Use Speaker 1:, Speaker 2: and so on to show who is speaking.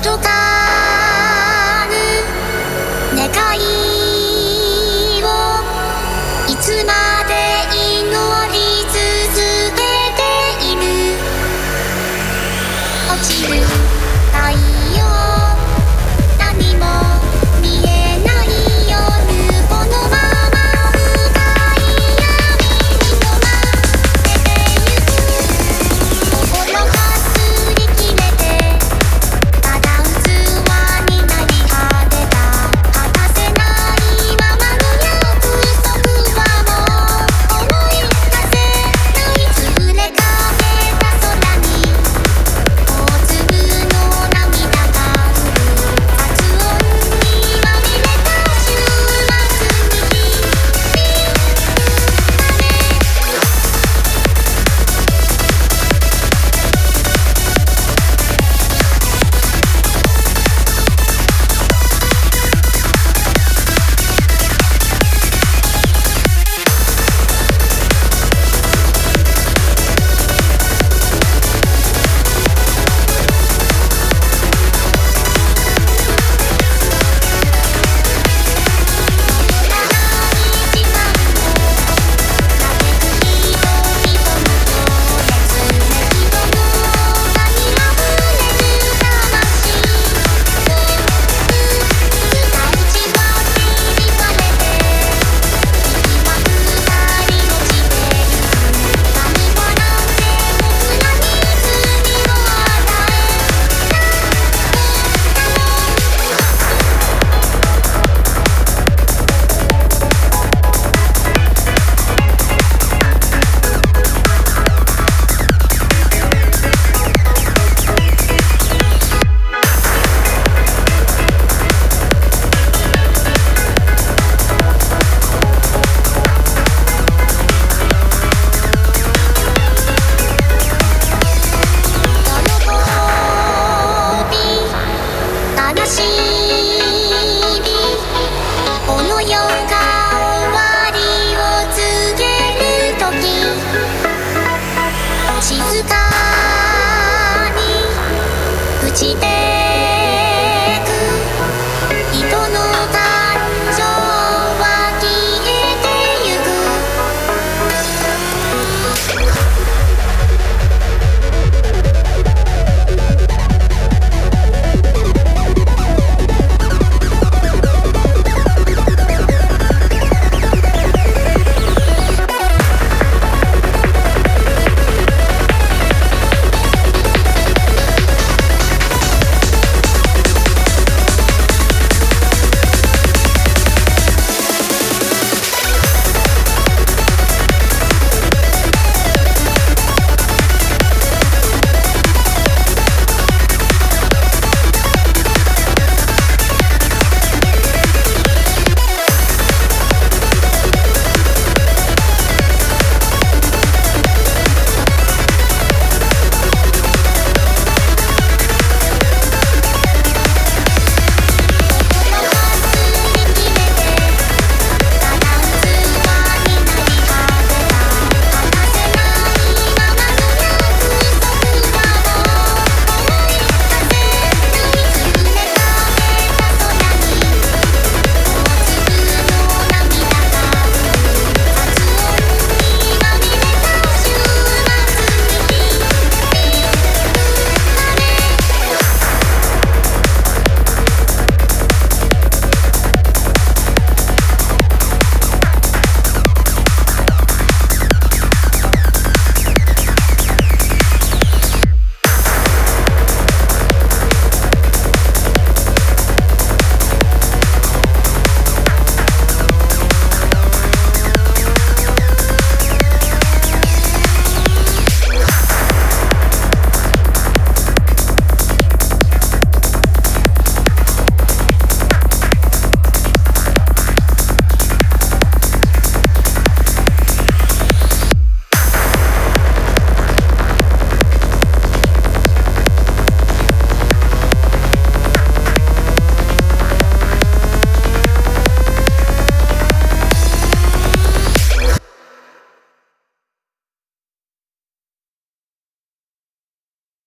Speaker 1: 届かぬ願いをいつまで祈り続けている落ちる？